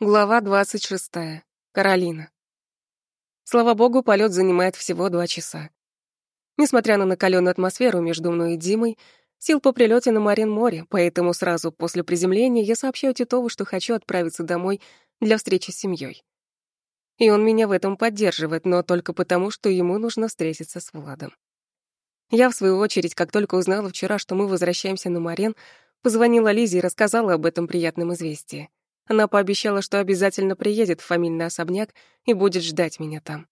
Глава 26. Каролина. Слава богу, полет занимает всего два часа. Несмотря на накаленную атмосферу между мной и Димой, сил по прилете на Марин море, поэтому сразу после приземления я сообщаю Титову, что хочу отправиться домой для встречи с семьей. И он меня в этом поддерживает, но только потому, что ему нужно встретиться с Владом. Я, в свою очередь, как только узнала вчера, что мы возвращаемся на Марин, позвонила Лизе и рассказала об этом приятном известии. Она пообещала, что обязательно приедет в фамильный особняк и будет ждать меня там.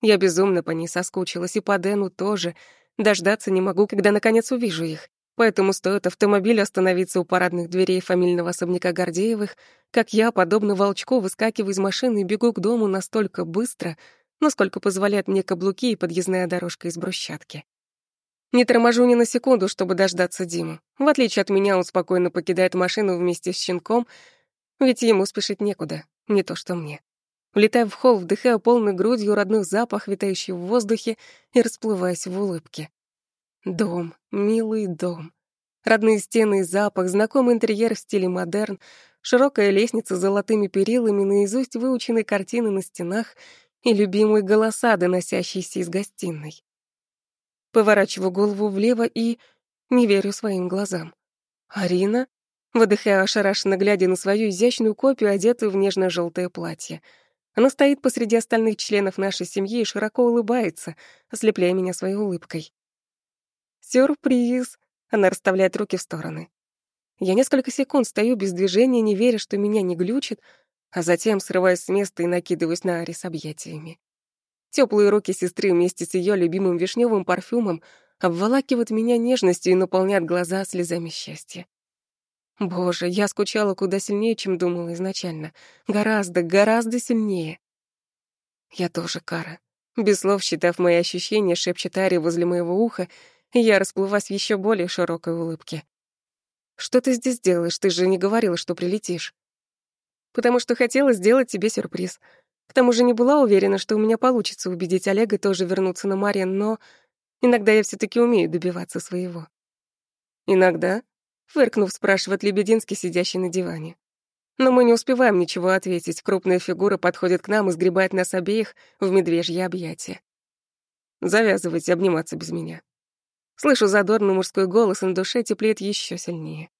Я безумно по ней соскучилась, и по Дэну тоже. Дождаться не могу, когда наконец увижу их. Поэтому стоит автомобиль остановиться у парадных дверей фамильного особняка Гордеевых, как я, подобно волчку, выскакиваю из машины и бегу к дому настолько быстро, насколько позволяют мне каблуки и подъездная дорожка из брусчатки. Не торможу ни на секунду, чтобы дождаться Диму. В отличие от меня, он спокойно покидает машину вместе с щенком — ведь ему спешить некуда, не то что мне. Влетаю в холл, вдыхаю полной грудью родных запах, витающий в воздухе, и расплываясь в улыбке. Дом, милый дом. Родные стены и запах, знакомый интерьер в стиле модерн, широкая лестница с золотыми перилами, наизусть выученные картины на стенах и любимые голоса, доносящиеся из гостиной. Поворачиваю голову влево и не верю своим глазам. Арина? Выдыхая ошарашенно, глядя на свою изящную копию, одетую в нежно желтое платье. Она стоит посреди остальных членов нашей семьи и широко улыбается, ослепляя меня своей улыбкой. «Сюрприз!» — она расставляет руки в стороны. Я несколько секунд стою без движения, не веря, что меня не глючит, а затем срываюсь с места и накидываюсь на Ари с объятиями. Теплые руки сестры вместе с ее любимым вишневым парфюмом обволакивают меня нежностью и наполняют глаза слезами счастья. Боже, я скучала куда сильнее, чем думала изначально. Гораздо, гораздо сильнее. Я тоже, Кара. Без слов, считав мои ощущения, шепчет Ари возле моего уха, я расплываюсь в еще более широкой улыбке. «Что ты здесь делаешь? Ты же не говорила, что прилетишь». «Потому что хотела сделать тебе сюрприз. К тому же не была уверена, что у меня получится убедить Олега тоже вернуться на Марин, но иногда я все таки умею добиваться своего». «Иногда?» Фыркнув, спрашивает Лебединский, сидящий на диване. Но мы не успеваем ничего ответить. Крупная фигура подходит к нам и сгребает нас обеих в медвежье объятие. Завязывайте обниматься без меня. Слышу задорный мужской голос, и на душе теплеет еще сильнее.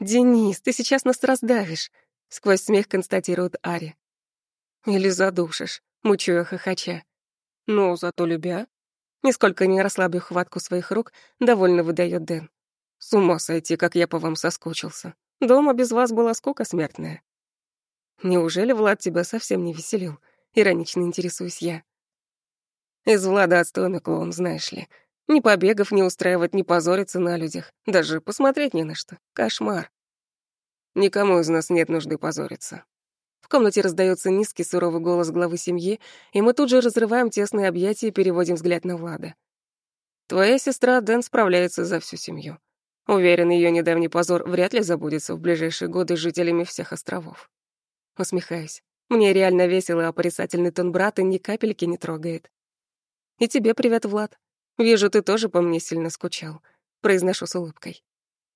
«Денис, ты сейчас нас раздавишь», — сквозь смех констатирует Ари. «Или задушишь», — мучу я хохоча. «Ну, зато любя». Нисколько не расслабив хватку своих рук, довольно выдает Дэн. С ума сойти, как я по вам соскучился. Дома без вас была скука смертная. Неужели Влад тебя совсем не веселил? Иронично интересуюсь я. Из Влада отстойный клоун, знаешь ли. Ни побегов не устраивать, ни позориться на людях. Даже посмотреть не на что. Кошмар. Никому из нас нет нужды позориться. В комнате раздается низкий суровый голос главы семьи, и мы тут же разрываем тесные объятия и переводим взгляд на Влада. Твоя сестра Дэн справляется за всю семью. Уверен, ее недавний позор вряд ли забудется в ближайшие годы жителями всех островов. Усмехаюсь. Мне реально весело, а порицательный тон брата ни капельки не трогает. И тебе привет, Влад. Вижу, ты тоже по мне сильно скучал. Произношу с улыбкой.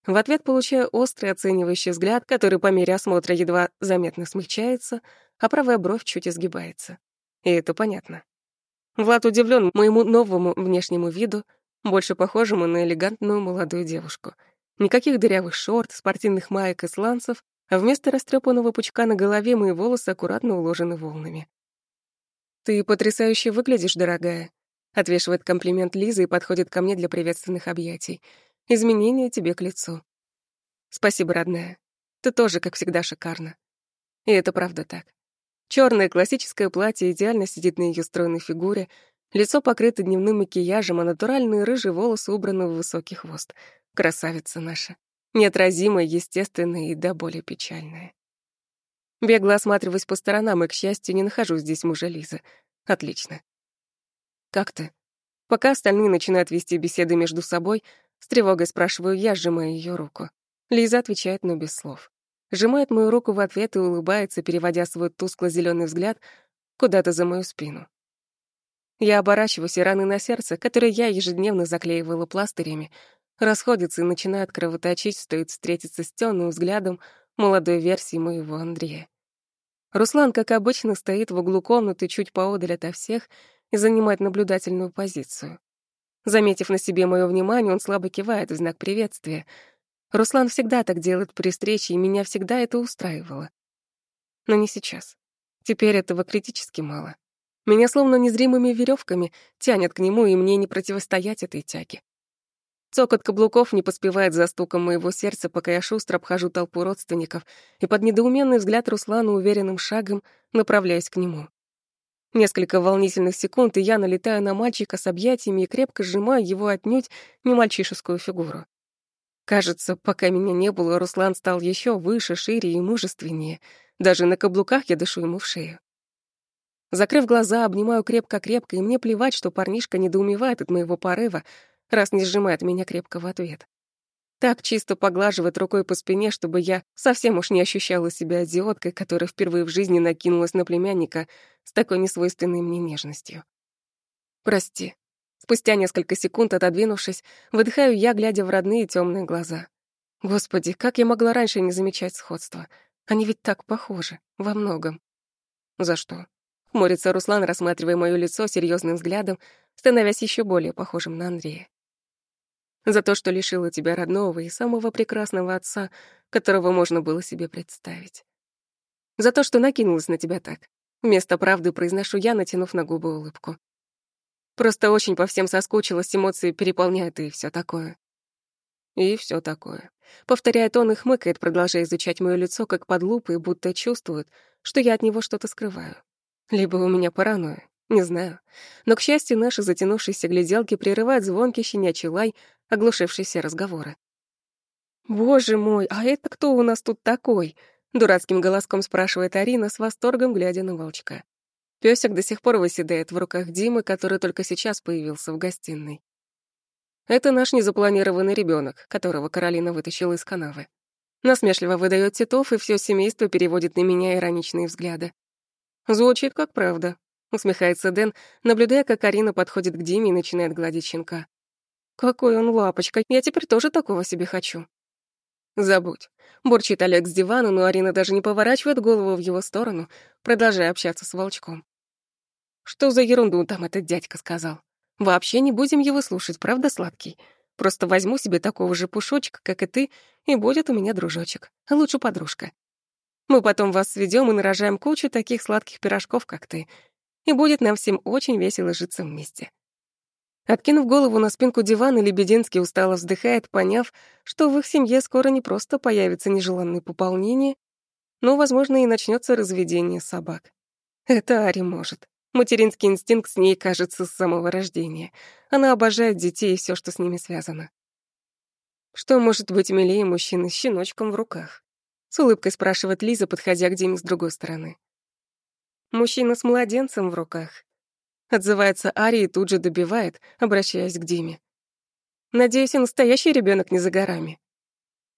В ответ получаю острый оценивающий взгляд, который по мере осмотра едва заметно смягчается, а правая бровь чуть изгибается. И это понятно. Влад удивлен моему новому внешнему виду, больше похожему на элегантную молодую девушку. Никаких дырявых шорт, спортивных маек и сланцев, а вместо растрепанного пучка на голове мои волосы аккуратно уложены волнами. «Ты потрясающе выглядишь, дорогая», — отвешивает комплимент Лиза и подходит ко мне для приветственных объятий. «Изменения тебе к лицу». «Спасибо, родная. Ты тоже, как всегда, шикарна». И это правда так. Черное классическое платье идеально сидит на ее стройной фигуре, Лицо покрыто дневным макияжем, а натуральные рыжие волосы убраны в высокий хвост. Красавица наша. Неотразимая, естественная и до боли печальная. Бегло осматриваясь по сторонам, и, к счастью, не нахожу здесь мужа Лизы. Отлично. «Как ты?» Пока остальные начинают вести беседы между собой, с тревогой спрашиваю я, сжимая ее руку. Лиза отвечает, но без слов. Сжимает мою руку в ответ и улыбается, переводя свой тускло зеленый взгляд куда-то за мою спину. Я оборачиваюсь, и раны на сердце, которые я ежедневно заклеивала пластырями, расходятся и начинают кровоточить, стоит встретиться с тёмным взглядом молодой версии моего Андрея. Руслан, как обычно, стоит в углу комнаты чуть поодаль ото всех и занимает наблюдательную позицию. Заметив на себе моё внимание, он слабо кивает в знак приветствия. Руслан всегда так делает при встрече, и меня всегда это устраивало. Но не сейчас. Теперь этого критически мало. Меня словно незримыми веревками тянет к нему, и мне не противостоять этой тяге. Цокот каблуков не поспевает за стуком моего сердца, пока я шустро обхожу толпу родственников и под недоуменный взгляд Руслана уверенным шагом направляюсь к нему. Несколько волнительных секунд, и я налетаю на мальчика с объятиями и крепко сжимаю его отнюдь не мальчишескую фигуру. Кажется, пока меня не было, Руслан стал еще выше, шире и мужественнее. Даже на каблуках я дышу ему в шею. Закрыв глаза, обнимаю крепко-крепко, и мне плевать, что парнишка недоумевает от моего порыва, раз не сжимает меня крепко в ответ. Так чисто поглаживает рукой по спине, чтобы я совсем уж не ощущала себя идиоткой, которая впервые в жизни накинулась на племянника с такой несвойственной мне нежностью. «Прости». Спустя несколько секунд, отодвинувшись, выдыхаю я, глядя в родные темные глаза. Господи, как я могла раньше не замечать сходства? Они ведь так похожи, во многом. За что? Хмурится Руслан, рассматривая моё лицо серьезным взглядом, становясь еще более похожим на Андрея. За то, что лишила тебя родного и самого прекрасного отца, которого можно было себе представить. За то, что накинулась на тебя так. Вместо правды произношу я, натянув на губы улыбку. Просто очень по всем соскучилась, эмоции переполняют и все такое. И все такое. Повторяет он и хмыкает, продолжая изучать моё лицо как под лупой, будто чувствует, что я от него что-то скрываю. Либо у меня паранойя, не знаю. Но, к счастью, наши затянувшиеся гляделки прерывают звонкий щенячий лай, оглушивший все разговоры. «Боже мой, а это кто у нас тут такой?» Дурацким голоском спрашивает Арина с восторгом, глядя на волчка. Пёсик до сих пор выседает в руках Димы, который только сейчас появился в гостиной. Это наш незапланированный ребенок, которого Каролина вытащила из канавы. Насмешливо выдает Титов, и все семейство переводит на меня ироничные взгляды. Звучит как правда, усмехается Дэн, наблюдая, как Арина подходит к Диме и начинает гладить щенка. Какой он лапочка, я теперь тоже такого себе хочу. Забудь. Бурчит Олег с дивана, но Арина даже не поворачивает голову в его сторону, продолжая общаться с волчком. Что за ерунду там этот дядька сказал? Вообще не будем его слушать, правда, сладкий? Просто возьму себе такого же пушочка, как и ты, и будет у меня дружочек, лучше подружка. Мы потом вас сведем и нарожаем кучу таких сладких пирожков, как ты. И будет нам всем очень весело житься вместе». Откинув голову на спинку дивана, Лебединский устало вздыхает, поняв, что в их семье скоро не просто появится нежеланное пополнение, но, возможно, и начнется разведение собак. Это Ари может. Материнский инстинкт с ней, кажется, с самого рождения. Она обожает детей и все, что с ними связано. Что может быть милее мужчины с щеночком в руках? С улыбкой спрашивает Лиза, подходя к Диме с другой стороны. Мужчина с младенцем в руках. Отзывается Ари и тут же добивает, обращаясь к Диме. Надеюсь, и настоящий ребенок не за горами.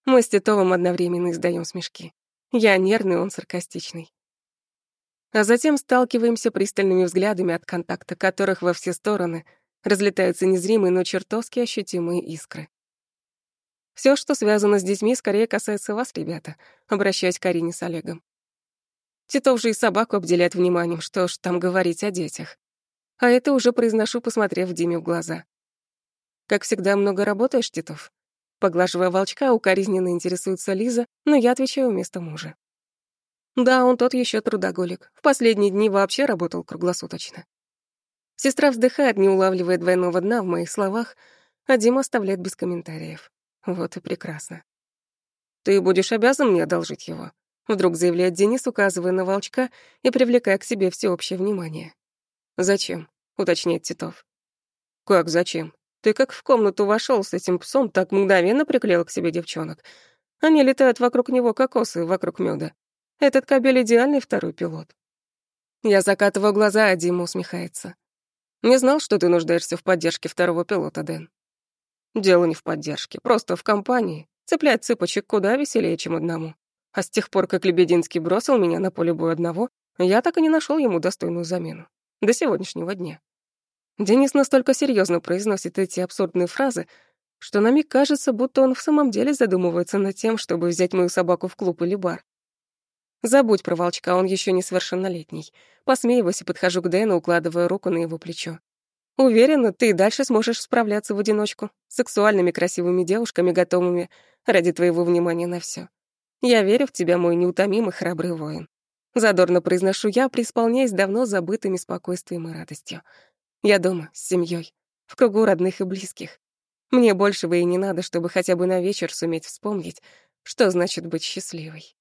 Мы с Титовым одновременно издаем смешки. Я нервный, он саркастичный. А затем сталкиваемся пристальными взглядами, от контакта которых во все стороны разлетаются незримые, но чертовски ощутимые искры. Все, что связано с детьми, скорее касается вас, ребята, обращаясь к Арине с Олегом. Титов же и собаку обделяет вниманием, что ж там говорить о детях. А это уже произношу, посмотрев Диме в глаза. Как всегда, много работаешь, Титов? Поглаживая волчка, укоризненно интересуется Лиза, но я отвечаю вместо мужа. Да, он тот еще трудоголик. В последние дни вообще работал круглосуточно. Сестра вздыхает, не улавливая двойного дна в моих словах, а Дима оставляет без комментариев. Вот и прекрасно. «Ты будешь обязан мне одолжить его», — вдруг заявляет Денис, указывая на волчка и привлекая к себе всеобщее внимание. «Зачем?» — уточняет Титов. «Как зачем? Ты как в комнату вошел с этим псом, так мгновенно приклеил к себе девчонок. Они летают вокруг него, как осы вокруг меда. Этот кабель идеальный второй пилот». Я закатываю глаза, а Дима усмехается. «Не знал, что ты нуждаешься в поддержке второго пилота, Дэн. Дело не в поддержке, просто в компании. Цеплять цыпочек куда веселее, чем одному. А с тех пор, как Лебединский бросил меня на поле боя одного, я так и не нашел ему достойную замену. До сегодняшнего дня. Денис настолько серьезно произносит эти абсурдные фразы, что на миг кажется, будто он в самом деле задумывается над тем, чтобы взять мою собаку в клуб или бар. Забудь про волчка, он еще несовершеннолетний. Посмеиваюсь и подхожу к Дэну, укладывая руку на его плечо. Уверена, ты и дальше сможешь справляться в одиночку, с сексуальными красивыми девушками, готовыми ради твоего внимания на все. Я верю в тебя, мой неутомимый храбрый воин. Задорно произношу я, преисполняясь давно забытыми спокойствием и радостью. Я дома, с семьей, в кругу родных и близких. Мне большего и не надо, чтобы хотя бы на вечер суметь вспомнить, что значит быть счастливой.